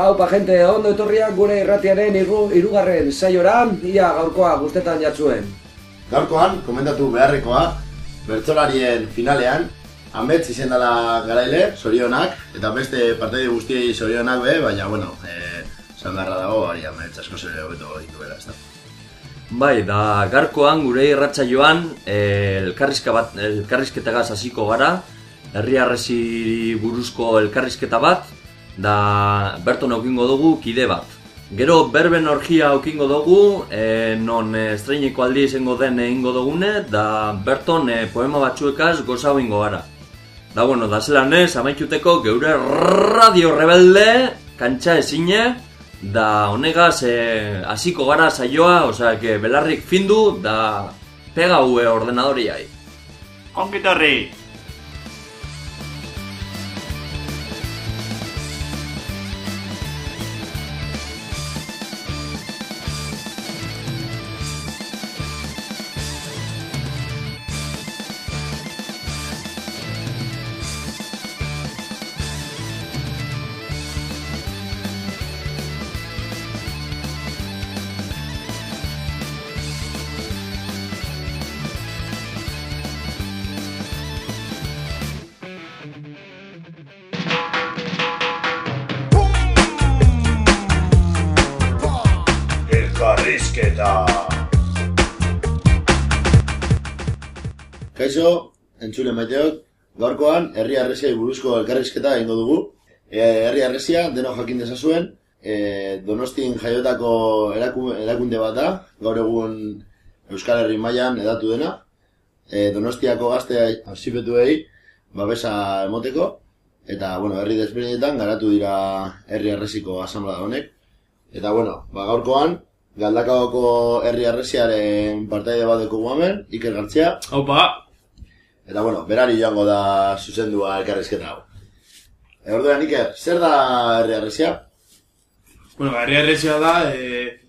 Hau, pa gente, ondo etorriak gure irratiaren iru, irugarren saiora, ia gaurkoa guztetan jatzuen. Gaurkoan, komentatu beharrekoa, bertzolarien finalean, amets izen dela garaile, sorionak, eta beste parteide guztiei sorionak be, baina, bueno, e, zan beharra dago, bari amets asko zere hobeto ditu bera, ez da. Bai, da garkoan gure irratza joan, eh, elkarrizka bat, elkarrizketagaz hasiko gara, herriarresi buruzko elkarrizketa bat, da berton aukingo dugu kide bat. Gero berben orgia aukingo dugu, e, non e, estreineko aldi izango den egingo dugune, da berton e, poema batzuekaz gozau ingo gara. Da bueno, da zelan ez, amaituteko geure radio rebelde, kantxa ezine, da honegaz e, hasiko gara saioa, osea, que belarrik findu, da pega hue ordenadoriai. Ongitorri! Kaixo, entzule maiteok, gaurkoan herri arresiai buruzko elkarrizketa egingo dugu. E, herri arresia, deno jakin dezazuen, e, donostin jaiotako eraku- erakunde bat da, gaur egun Euskal Herri mailan edatu dena. E, donostiako gazte hasipetuei babesa emoteko, eta, bueno, herri desberdinetan garatu dira herri arresiko asamblea honek. Eta, bueno, ba, gaurkoan, Galdakaoko herri arresiaren partaide bat dugu hemen, Iker Gartzea, Opa! Eta bueno, berari joango da zuzendua elkarrizketa hau. E, orduan, Iker, zer da herri arresia? Bueno, herri erresia da, e,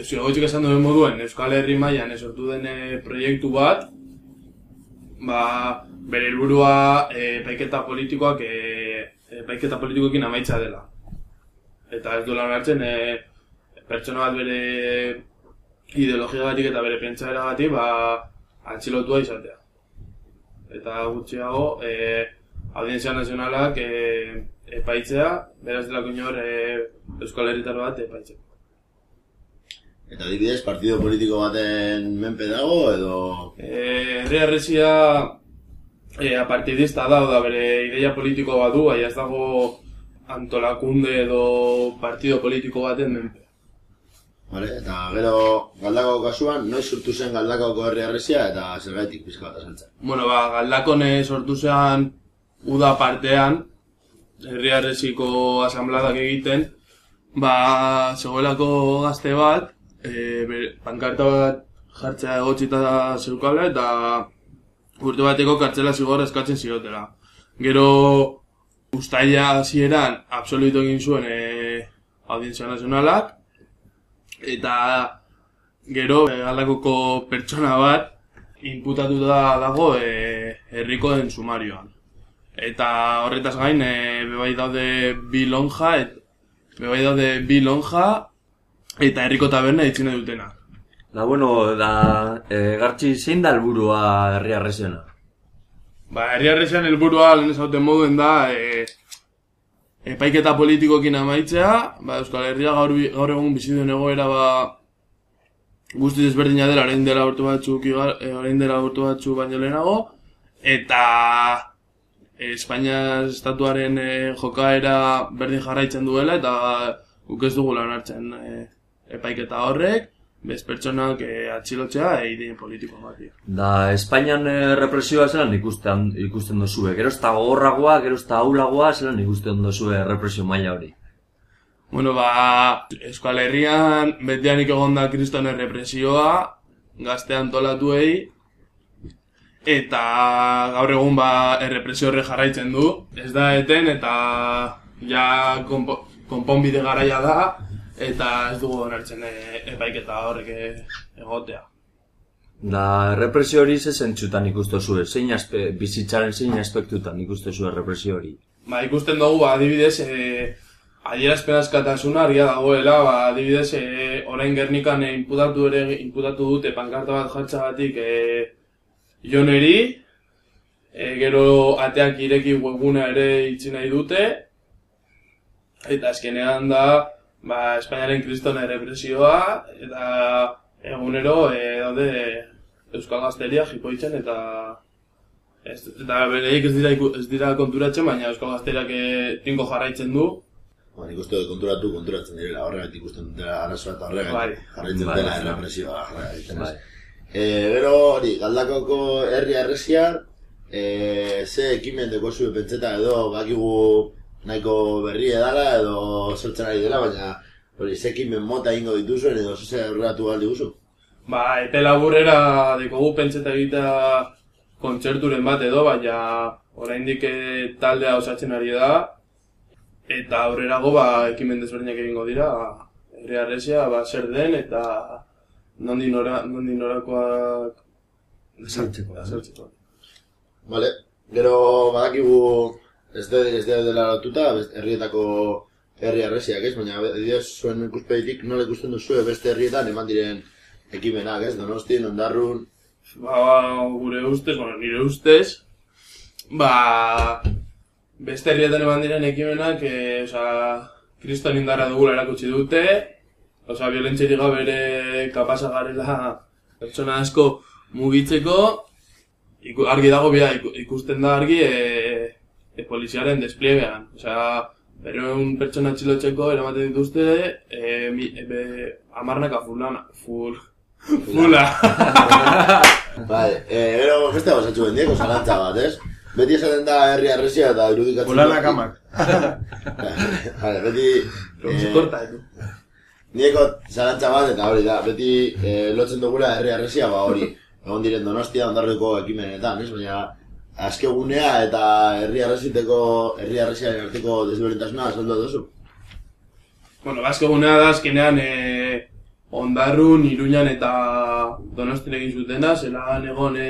Euskal esan duen moduen, Euskal Herri mailan sortu den e, proiektu bat, ba, bere helburua e, epaiketa politikoak, e, epaiketa politikoekin amaitza dela. Eta ez duela onartzen, e, pertsona bat bere ideologiagatik eta bere pentsaeragatik, ba, atxilotua izatea. Eta gutxiago, e, audientzia nazionalak e, epaitzea, beraz delako inor e, Euskal Herritar bat epaitzea. Eta adibidez, partido politiko baten menpe dago, edo... E, herri arresia e, apartidista da, da bere ideia politiko bat du, baina ez dago antolakunde edo partido politiko baten menpe. Vale, eta gero galdakako kasuan, noiz sortu zen galdakako herri arresia eta zergaitik pizka bat azaltzen. Bueno, ba, galdakone sortu zean uda partean, herri arresiko asambladak egiten, ba, zegoelako gazte bat, e, bere, pankarta bat jartzea egotxita zeukala eta urte bateko kartzela zigor eskatzen zigotela. Gero, ustaila hasieran absoluto egin zuen e, audientzia nazionalak, eta gero e, galdakoko pertsona bat inputatuta dago e, herrikoen sumarioan. Eta horretaz gain, e, bebai daude bi lonja, et, bebai daude bi lonja, eta herriko taberna itzine dutena. Da bueno, da e, gartxi zein da helburua herri arresiona? Ba, herri arrezian helburua lehen ezauten moduen da, e, epaiketa politikokin amaitzea, ba, Euskal Herria gaur, gaur egun bizi duen egoera ba, guztiz ezberdina dela, orain dela urte batzuk, igar- e, orain dela urte batzuk baino lehenago, eta Espainia estatuaren e, jokaera berdin jarraitzen duela, eta guk ez dugu lan hartzen e, epaiketa horrek, bez pertsonak e, atxilotzea e, ideien politiko bat. Da Espainian e, represioa zelan ikusten, ikusten dozue. Gero ez gogorragoa, gero ez aulagoa, zelan ikusten dozue represio maila hori. Bueno, ba, Euskal Herrian betianik egon da kriston errepresioa, gazte antolatuei, eta gaur egun ba errepresio horre jarraitzen du. Ez da eten eta ja konpo, konponbide garaia da, eta ez dugu onartzen e, epaiketa horrek e, egotea. Da represio hori ze zentzutan ikusten zue, zein aspe, bizitzaren zein aspektutan ikusten zue represio hori. Ba, ikusten dugu, ba, adibidez, e, adierazpen askatasuna argia dagoela, ba, adibidez, e, orain gernikan e, inputatu ere inputatu dute pankarta bat jartzagatik e, joneri, e, gero ateak ireki webguna ere itzi nahi dute, eta azkenean da, ba, Espainiaren kristona represioa, eta egunero e, daude Euskal Gazteria jipoitzen eta ez, eta bereik ez dira, ez dira konturatzen, baina Euskal Gazteriak e, tinko jarraitzen du, Ba, nik uste dut konturatu, konturatzen direla, horregatik ikusten dutela arazoa eta horregatik Bai. jarraitzen Bai, dela bai. errepresioa. Bai. E, gero hori, galdakoko herri arresia, e, ze ekimen deko zuen pentseta edo bakigu nahiko berri edala edo zertzen ari dela, baina hori, ze ekimen mota ingo dituzuen edo ze erratu aldi guzu. Ba, epe laburrera dekogu pentseta egitea kontzerturen bat edo, baina oraindik eh, taldea osatzen ari da, eta aurrerago ba, ekimen desberdinak egingo dira, ere arresia, ba, zer den, eta nondik nora, nondik norakoak Sartzeko. azaltzeko. Vale. Gero badakigu ez de, ez de dela lotuta, herrietako herri arresiak, ez? Baina, adibidez, zuen ikuspeitik nola ikusten duzu beste herrietan eman diren ekimenak, ez? Donostin, Ondarrun, Ba, gure ustez, bueno, nire ustez, ba, beste herrietan eman diren ekimenak, e, oza, kriston indarra dugula erakutsi dute, oza, violentzieri gabe ere kapasa garela pertsona asko mugitzeko, argi dago bia, iku- ikusten da argi e, e, poliziaren despliegean, oza, berreun pertsona txilotzeko eramaten dituzte, e, mi, e, be, amarnaka fulana, ful, fula. Bai, e, gero beste gauzatxu bendieko zalantza bat, ez? Beti esaten da herri arresia eta irudikatzen... Fulanak amak. Vale, beti... Eh, korta, edo. Nieko zalantza bat eta hori da, beti eh, lotzen dugula herri arresia, ba hori, egon diren donostia ondarreko ekimenetan, ez? Baina azkegunea eta herri arresiteko, herri arresiaren arteko desberdintasuna azaldu duzu. Bueno, bazko gunea da, azkenean, e, ondarrun, iruñan eta donostin egin zutena, zelan egon e,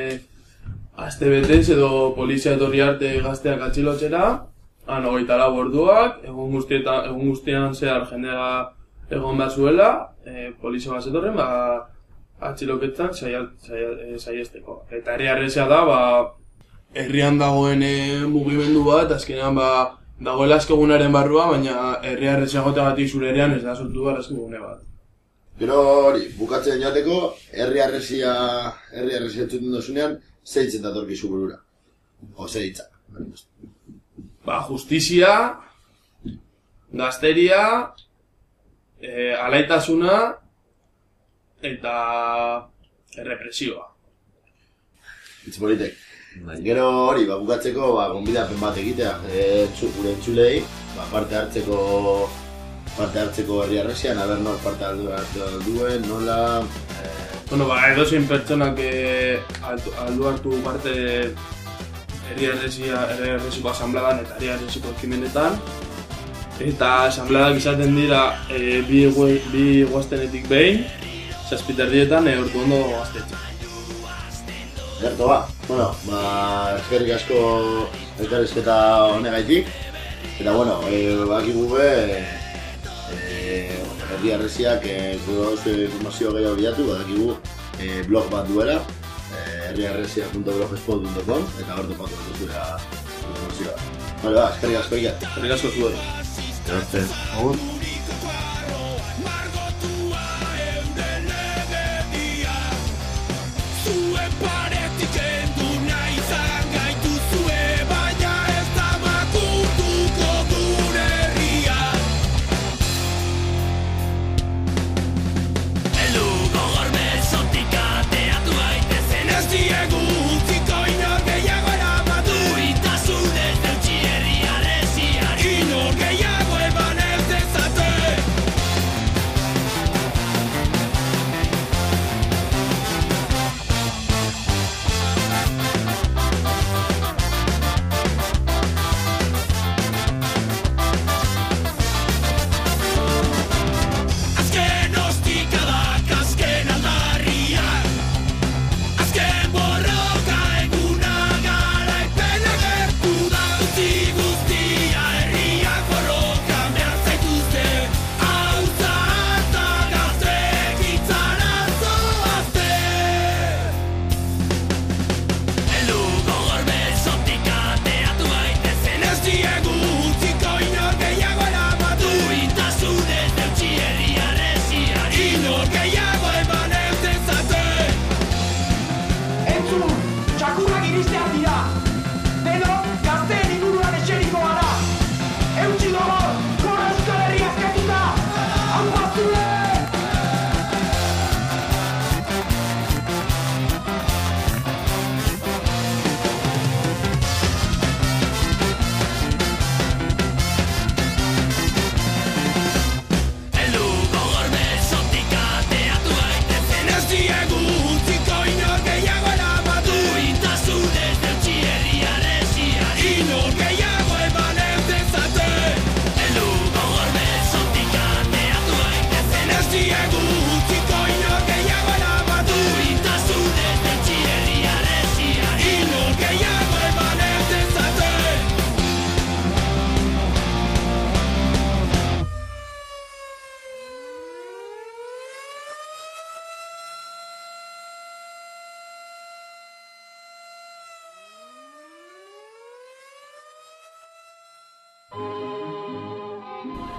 aste betez edo polizia etorri arte gazteak atxilotzera, han hogeita lau orduak, egun, guztieta, egun guztian zehar jendea egon bat zuela, e, polizia bat zetorren, ba, atxiloketan saiesteko. Eta herri arrezia da, ba, herrian dagoen e, mugimendu bat, azkenean ba, dagoela azkegunaren barrua, baina herri arrezia goteagatik zure herrian ez da sortu behar azkegune bat. Gero hori, bukatzen joateko, herri arresia, herri arresia entzuten duzunean, zeitzen datorkizu burura. O zeitza. Ba, justizia, gazteria, e, alaitasuna, eta errepresioa. Itz politek. Bai. Gero hori, ba, bukatzeko, ba, gonbidapen bat egitea, e, txu, gure entzulei, ba, parte hartzeko parte hartzeko herri arresian, aber nor parte aldu, hartu duen, nola, e, Bueno, ba, edozein pertsonak eh, aldu hartu parte herri erresia, herri erresiko asambladan eta herri erresiko ekimenetan. Eta asambladak izaten dira eh, bi, gue- bi guaztenetik behin, zazpiterdietan e, ordu ondo gaztetxe. gerto ba. Bueno, ba, eskerrik asko elkarrizketa honegaitik. Eta bueno, e, bakigu be, e, herri arresiak e, oso informazio gehiago bilatu, badakigu e, blog bat duela, e, herriarresia.blogspot.com eta hor topatu duzula informazioa. Vale, ba, eskerrik asko ikat. Herrik asko zuei. Gracias.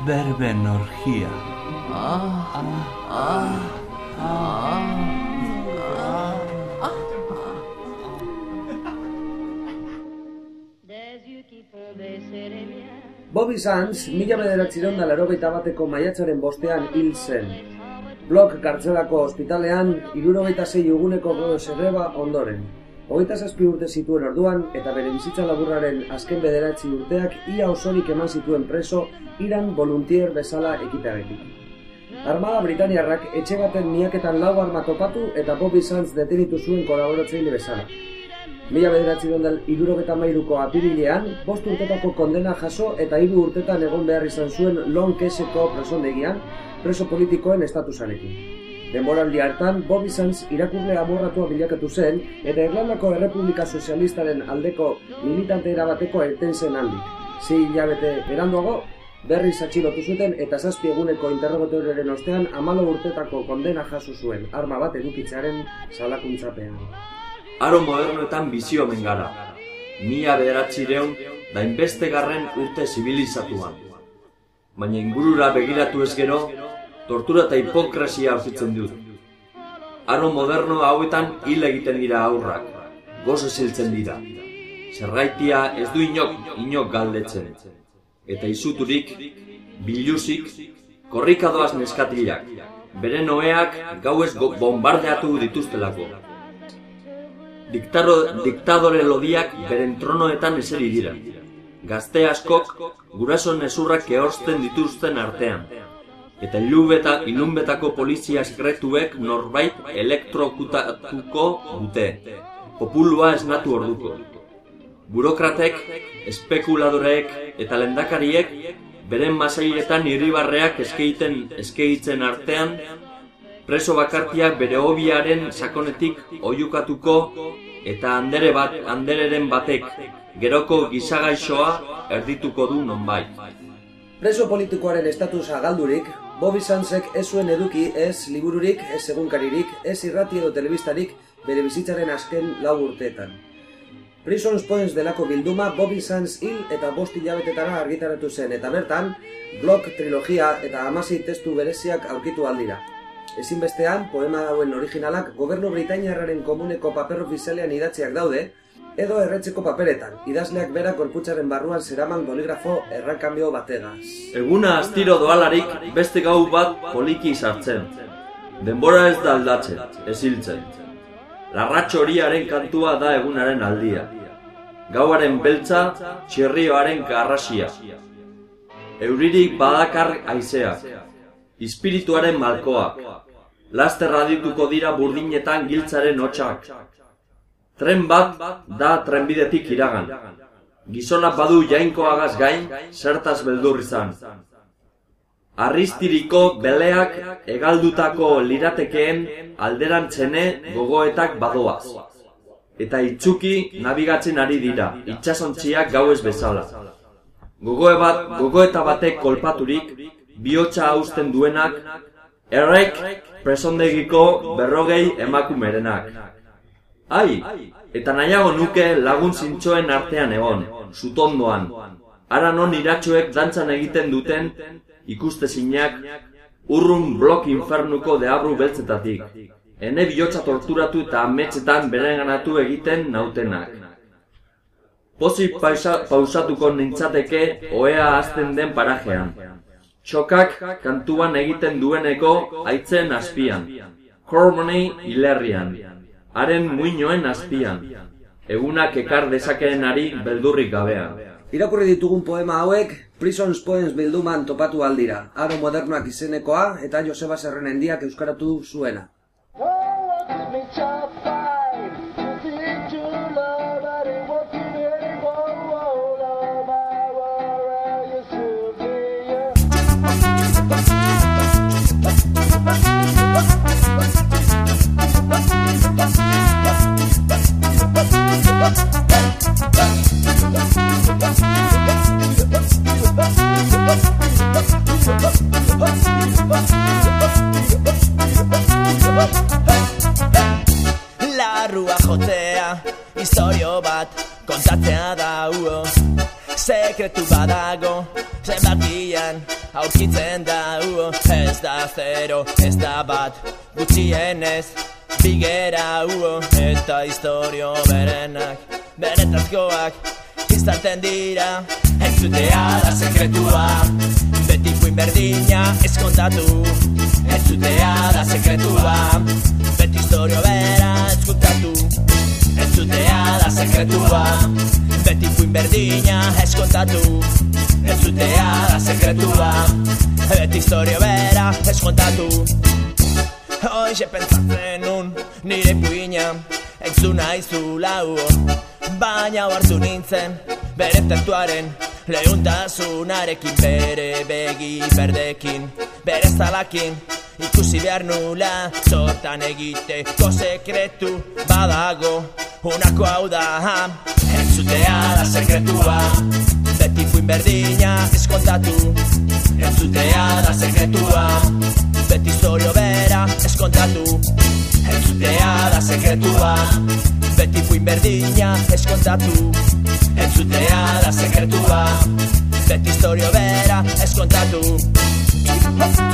Berben orgia. Bobby Sands, mila bederatziron da larogeita bateko maiatzaren bostean hil zen. Blok kartzelako ospitalean, irurogeita zei uguneko zerreba ondoren. Hogeita zazpi urte zituen orduan, eta bere bizitza laburraren azken bederatzi urteak ia osorik eman zituen preso Iran voluntier bezala ekitagetik. Armada Britaniarrak etxe baten miaketan lau arma topatu eta Bobby Sands detenitu zuen kolaboratzeile bezala. Mila bederatzi dondal irurogeta mairuko apirilean, bost urtetako kondena jaso eta hiru urtetan egon behar izan zuen lon keseko presondegian, preso politikoen estatusarekin. Denboraldi hartan, Bobby Sands irakurle amorratua bilakatu zen, eta Irlandako Errepublika Sozialistaren aldeko militante erabateko erten zen handik. Zei hilabete beranduago, berriz atxilotu zuten eta zazpi eguneko interrogatorioaren ostean amalo urtetako kondena jaso zuen, arma bat edukitzearen salakuntzapean. Aro modernoetan bizi omen gara. Mila bederatzireun da inbeste garren urte zibilizatuan. Baina ingurura begiratu ez gero, tortura eta hipokresia aurkitzen dut. Aro moderno hauetan hil egiten dira aurrak, gozo ziltzen dira. Zerraitia ez du inok, inok galdetzen. Eta izuturik, biluzik, korrikadoaz neskatilak. Bere noeak gauez bombardeatu dituztelako. Diktaro, diktadore lodiak beren tronoetan eseri dira. Gazte askok gurason ezurrak ehorzten dituzten artean. Eta ilubeta, ilunbetako polizia sekretuek norbait elektrokutatuko dute. Populua esnatu orduko. Burokratek, espekuladoreek eta lendakariek beren masailetan irribarreak eskeiten eskeitzen artean preso bakartiak bere hobiaren sakonetik oiukatuko eta andere bat andereren batek geroko gizagaixoa erdituko du nonbait. Preso politikoaren estatusa galdurik, Bobby Sandsek ez zuen eduki ez libururik, ez egunkaririk, ez irrati edo telebistarik bere bizitzaren azken lau urteetan. Prisons Points delako bilduma Bobby Sands hil eta bost hilabetetara argitaratu zen, eta bertan, blog trilogia eta amasei testu bereziak aurkitu aldira. Ezinbestean, poema hauen originalak gobernu Britainiarraren komuneko paper ofizialean idatziak daude, edo erretzeko paperetan, idazleak bera korputzaren barruan zeraman boligrafo errakambio bategaz. Eguna astiro doalarik beste gau bat poliki sartzen. Denbora ez da aldatzen, ez hiltzen. Larratxo horiaren kantua da egunaren aldia. Gauaren beltza, txerrioaren garrasia. Euririk badakar aizeak. Espirituaren malkoak. Laster radituko dira burdinetan giltzaren hotxak. Tren bat da trenbidetik iragan. Gizonak badu jainkoagaz gain, zertaz beldur izan. Arristiriko beleak egaldutako liratekeen alderantzene gogoetak badoaz. Eta itzuki nabigatzen ari dira, itxasontziak gauez bezala. Gogoe bat, gogoeta batek kolpaturik, bihotza hausten duenak, errek presondegiko berrogei emakumerenak. Ai, eta nahiago nuke lagun zintxoen artean egon, sutondoan. Ara non iratxoek dantzan egiten duten ikustezinak urrun blok infernuko deabru beltzetatik. Ene bihotza torturatu eta ametsetan berenganatu egiten nautenak. Pozik pausa, pausatuko nintzateke oea azten den parajean. Txokak kantuan egiten dueneko aitzen azpian. Hormoni hilerrian. Haren muinoen azpian. Egunak ekar dezakeenari beldurrik gabean. Irakurri ditugun poema hauek, Prisons Poems bilduman topatu aldira, aro modernoak izenekoa eta Joseba Zerrenendiak euskaratu zuena. Larrua jotzea, historio bat kontatzea da uo sekretu badago Zenbatian aurkitzen da uo Ez da zero, ez da bat Gutxienez bigera uo Eta historio berenak Beretazkoak izaten dira Entzutea da sekretua. Beti kuin berdina eskontatu Entzutea da sekretua. Beti historio bera eskuntatu Entzutea da sekretua. Beti kuin berdina eskontatu Entzutea da sekretua. Beti historio bera eskontatu Hoxe pentsatzen un nire puina Entzuna izula huo Baina hartu nintzen bere tentuaren Leuntasunarekin bere begi berdekin Bere zalakin. Ikusi behar nula Zortan egiteko sekretu badago Unako hau da Entzutea da sekretua Beti fuin berdina eskontatu Entzutea da sekretua Beti historio bera eskontatu Entzutea da sekretua. Beti fuin berdina eskontatu Entzutea da sekretua. Beti historio bera eskontatu Entzutea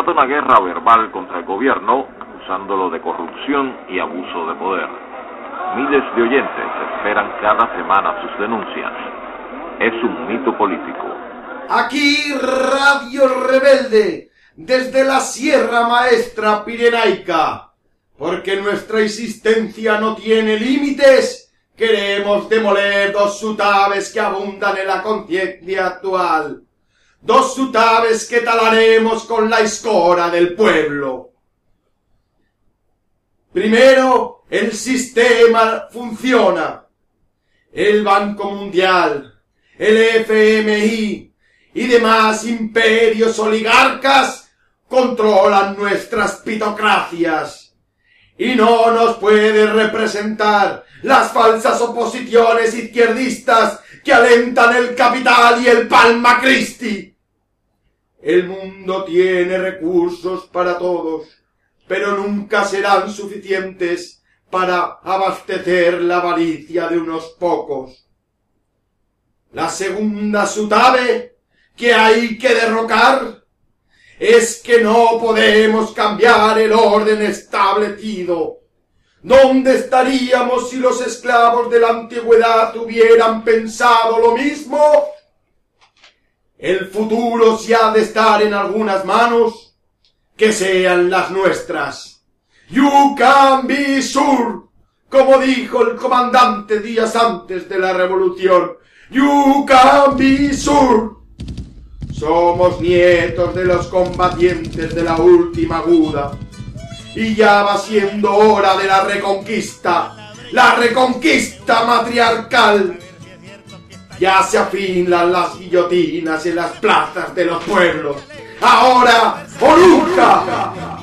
Trata una guerra verbal contra el gobierno, acusándolo de corrupción y abuso de poder. Miles de oyentes esperan cada semana sus denuncias. Es un mito político. Aquí Radio Rebelde, desde la Sierra Maestra Pirenaica. Porque nuestra existencia no tiene límites, queremos demoler dos sutaves que abundan en la conciencia actual. Dos sutaves que talaremos con la escora del pueblo. Primero, el sistema funciona. El Banco Mundial, el FMI y demás imperios oligarcas controlan nuestras pitocracias. Y no nos puede representar las falsas oposiciones izquierdistas que alentan el capital y el palma Christi. El mundo tiene recursos para todos, pero nunca serán suficientes para abastecer la avaricia de unos pocos. La segunda sutabe que hay que derrocar es que no podemos cambiar el orden establecido. ¿Dónde estaríamos si los esclavos de la antigüedad hubieran pensado lo mismo? El futuro si ha de estar en algunas manos, que sean las nuestras. You can be sure, como dijo el comandante días antes de la revolución. You can be sure. Somos nietos de los combatientes de la última aguda. Y ya va siendo hora de la reconquista. La reconquista matriarcal. Ya se afilan las guillotinas en las plazas de los pueblos. Ahora o nunca.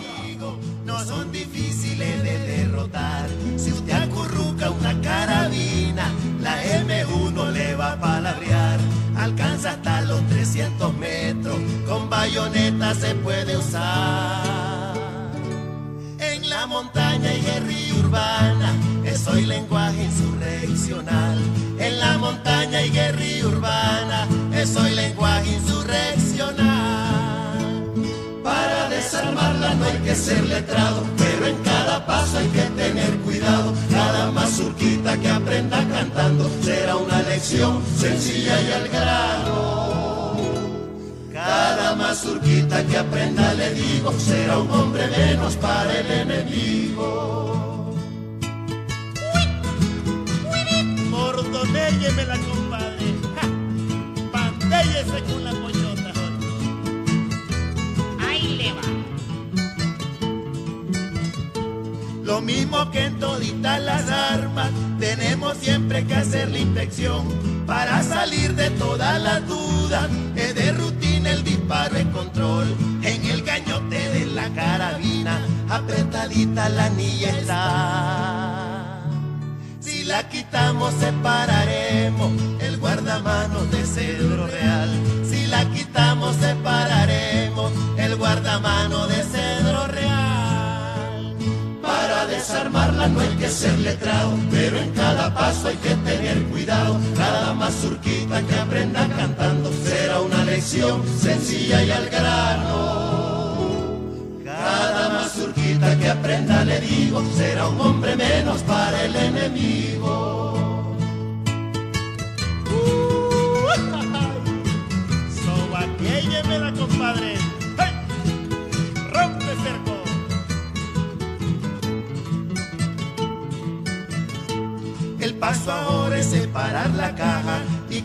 Bayoneta se puede usar. En la montaña y guerrilla urbana, es hoy lenguaje insurreccional. En la montaña y guerrilla urbana, es lenguaje insurreccional. Para desarmarla no hay que ser letrado, pero en cada paso hay que tener cuidado. Cada mazurquita que aprenda cantando será una lección sencilla y al grano. Cada mazurquita que aprenda, le digo, será un hombre menos para el enemigo. Mordonéllemela, compadre. Ja, Pandéllese con la pollota, ahí le va. Lo mismo que en toditas las armas, tenemos siempre que hacer la inspección para salir de todas las dudas. Es de rutina el control, en el cañote de la carabina, apretadita la anilla está. Si la quitamos separaremos el guardamanos de cedro real. Si la quitamos separaremos el guardamano de cedro real. Desarmarla no hay que ser letrado, pero en cada paso hay que tener cuidado. Cada mazurquita que aprenda cantando será una lección sencilla y al grano.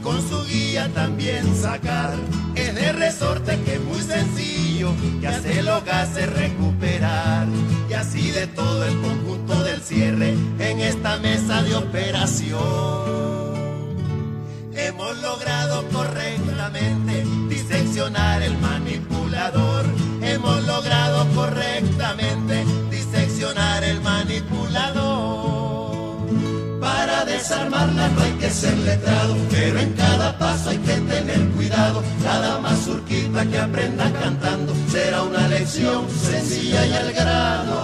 Con su guía también sacar. Es de resorte que es muy sencillo, que hace los gases recuperar. Y así de todo el conjunto del cierre en esta mesa de operación. Hemos logrado correctamente diseccionar el manipulador. Hemos logrado correctamente desarmarla no hay que ser letrado, pero en cada paso hay que tener cuidado. Cada mazurquita que aprenda cantando será una lección sencilla y al grano.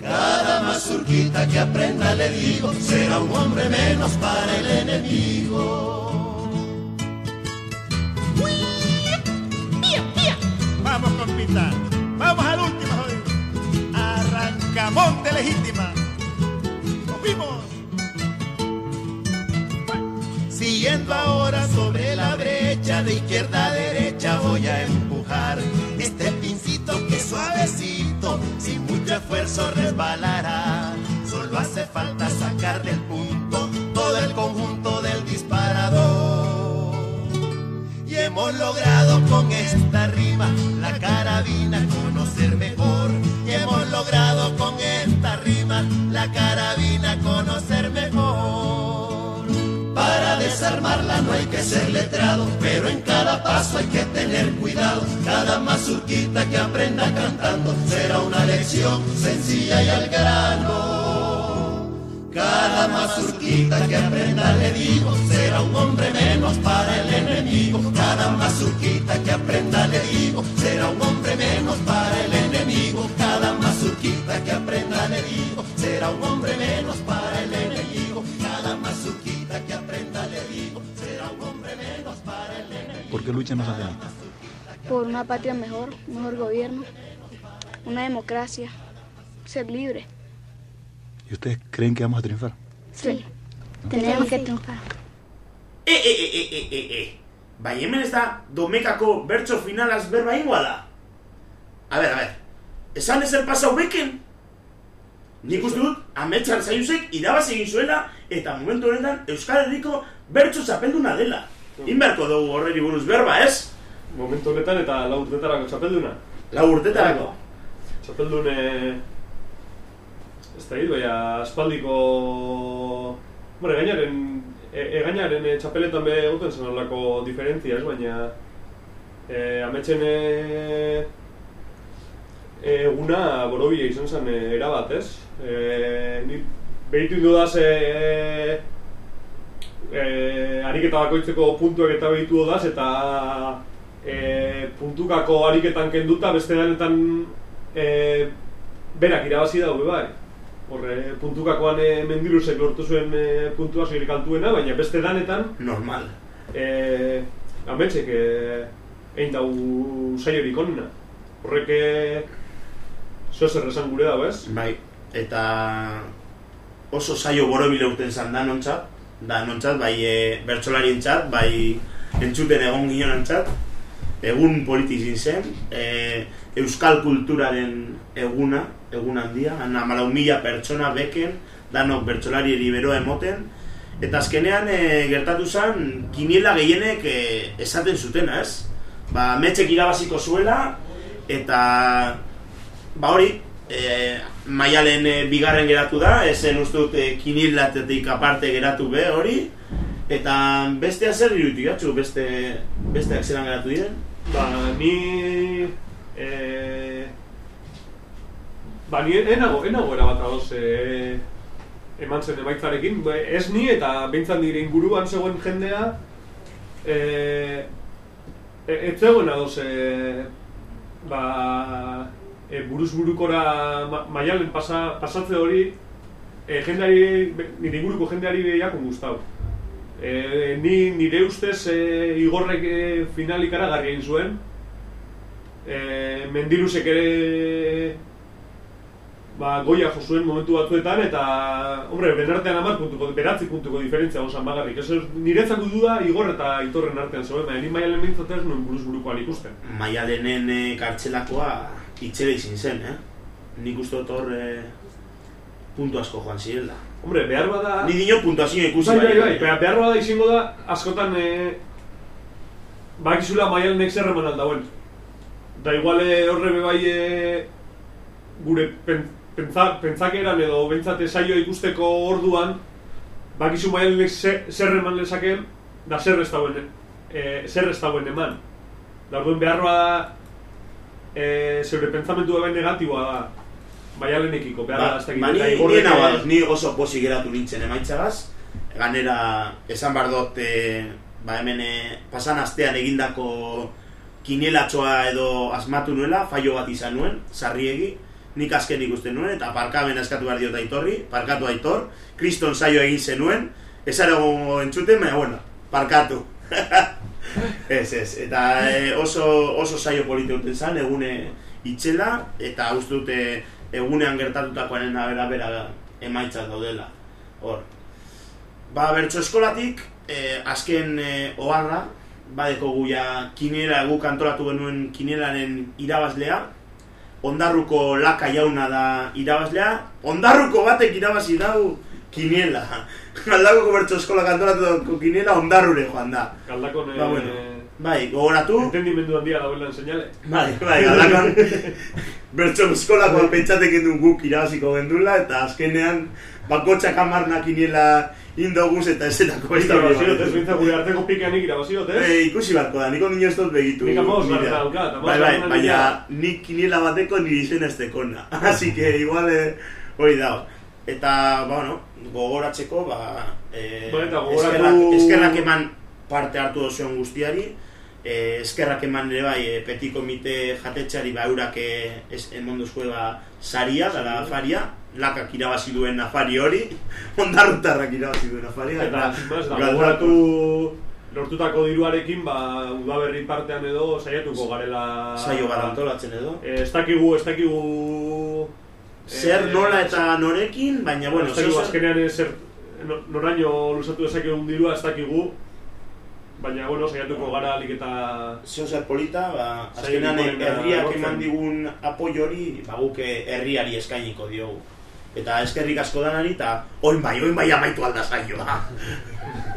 Cada mazurquita que aprenda, le digo, será un hombre menos para el enemigo. ¡Pía, pía! Vamos. Vamos al último. Arrancamonte legítima. Siguiendo ahora sobre la brecha de izquierda a derecha voy a empujar este pincito que suavecito, sin mucho esfuerzo resbalará. Solo hace falta sacar del punto todo el conjunto del disparador. Y hemos logrado con esta rima la carabina conocer mejor. Y hemos logrado con esta rima la carabina conocer mejor. Para desarmarla no hay que ser letrado, pero en cada paso hay que tener cuidado. Cada mazurquita que aprenda cantando será una lección sencilla y al grano. Cada mazurquita que aprenda, le digo, será un hombre menos para el enemigo. Cada mazurquita que aprenda, le digo, será un hombre menos será un hombre menos para el enemigo. Cada mazurquita que aprenda, le digo, será un hombre menos para el enemigo. ¿Por qué luchan los sandinistas? por una patria mejor, un mejor gobierno, una democracia, ser libre. ¿Y ustedes creen que vamos a triunfar? Sí, tenemos que triunfar. E, e, e, e, e, e, e. Bai, hemen ez da domekako bertso finalaz berba ingoa da. A ber, a ber, esan ezer pasau beken? Nik uste dut, ametsan zaiuzek irabazi egin zuela eta momentu honetan Euskal Herriko bertso txapelduna dela. Inberko dugu horreri buruz berba, ez? Momentu honetan eta lau urtetarako txapelduna. Lau urtetarako. Txapeldun, eh, ez da hil, baina aspaldiko... Bueno, gainaren, e, e, e, txapeletan be egoten zen horlako diferentzia, ez, baina... E, ametxen e, eguna borobia izan zen e, erabat, ez? E, ni behitu dudaz e, e, ariketa bakoitzeko puntuak eta behitu dudaz eta e, puntukako ariketan kenduta beste denetan e, berak irabazi daude bai. Horre, puntukakoan e, mendirusek lortu zuen e, puntua zirik altuena, baina beste danetan Normal. e, ametxek e, egin dau saiorik onena. Horrek zeo zer esan gure dago, ez? Bai, eta oso saio borobile urten zan da nontzat, da nontzat, bai e, bertsolarientzat, bai entzuten egon ginonentzat, egun politizin zen, e, euskal kulturaren eguna, egun handia, han amalau mila pertsona beken, danok bertsolari beroa emoten, eta azkenean e, gertatu zen, kiniela gehienek e, esaten zutena, ez? ba, metxek irabaziko zuela, eta, ba hori, e, maialen e, bigarren geratu da, ezen ustut e, kinilatetik aparte geratu be hori, eta bestea zer iruditu gatzu, beste, besteak zelan geratu diren? Ba, ni... Eh, ba, ni enago, enago erabat adoz eh, eman zen emaitzarekin. Ba, Ez ni eta behintzat nire inguruan zegoen jendea eh, e- ez zegoen adoz eh, ba, e, buruz burukora ma, maialen pasa, pasatze hori e, jendeari, nire inguruko jendeari behiakun gustau. E, ni nire ustez e, igorrek e, finalik aragarri egin zuen. E, mendiluzek ere ba, goia jo zuen momentu batzuetan eta hombre, ben artean hamar puntuko, beratzi puntuko diferentzia osan bagarrik. Ez niretzako duda igor eta itorren artean zegoen, baina ni maialen mintzatez nuen buruz burukoan ikusten. Maialenen e, kartxelakoa itxera izin zen, eh? Nik uste dut hor e, puntu asko joan zirela. Hombre, behar bada... Ni dino puntuazio ikusi Bai, bai, bai, behar, behar bada izango da, askotan, e, bakizula maialenek zer eman aldauen. Da igual e, horre be bai e, gure pen, pentsa, pentsakeran edo bentsate saioa ikusteko orduan, bakizu maialenek zer, zer eman lezakeen, da zer ez dauen, e, zer ez dauen eman. Da orduan behar bada, e, zeure pentsamendu eben negatiboa da, maialenekiko, behar Ba, ez ba, ni, ni, e, ni oso posi geratu nintzen emaitzagaz, ganera esan behar dut, e, ba hemen e, pasan astean egindako kinielatxoa edo asmatu nuela, fallo bat izan nuen, sarriegi, nik azken ikusten nuen, eta parkamen eskatu behar diot aitorri, parkatu aitor, kriston saio egin zenuen, ezarago entzuten, baina bueno, parkatu. ez, ez, eta e, oso, oso saio polite duten zen, egune itxela, eta uste dute egunean gertatutakoaren bera bera emaitzak daudela. Hor. Ba, bertso eskolatik, eh, azken eh, oharra, badeko guia kinera guk antolatu genuen kineraren irabazlea, ondarruko laka jauna da irabazlea, ondarruko batek irabazi dau kiniela. Galdakoko bertso eskolak antolatu kiniela ondarrure joan da. Galdakon, Ba, bueno. Bai, gogoratu. Entendimendu handia dagoela enseñale. Bai, bai, galdakon. Bertso eskolakoa pentsatek du guk irabaziko gendula, eta azkenean bakotxak amarnak iniela indoguz eta ezetako Nik irabaziot, ez bintza gure arteko pikeanik irabaziot, ez? Eh, ikusi barko da, niko nino ez dut begitu. Nik amabost Bai, bai, baina nik kiniela bateko nire izen ez tekona. Así que igual eh, hori da. Eta, ba, bueno, gogoratzeko, ba, eh, Ba, eta gogoratu- eskerrak, eskerrak eman parte hartu dozuen guztiari, eh, eskerrak eman ere bai, eh, peti komite jatetxari ba eurak es, emonduzko ba, saria, dara afaria, lakak irabazi duen afari hori, ondarrutarrak irabazi duen afari, Eta, da, galdatu- gogoratu lortutako diruarekin, ba, udaberri partean edo saiatuko garela... saio bat antolatzen edo. Ez dakigu, ez dakigu... Zer, eh, nola eta norekin, baina, bueno, ez dakigu zer- azkenean zer, no- noraino lusatu dezakegun dirua ez dakigu, baina, bueno, saiatuko gara alik eta... Zeo zer polita, ba, azkenean herriak eman digun apoio hori, ba, guk eh, herriari eskainiko diogu. Eta eskerrik asko danari, eta oin bai, oin bai amaitu alda saioa.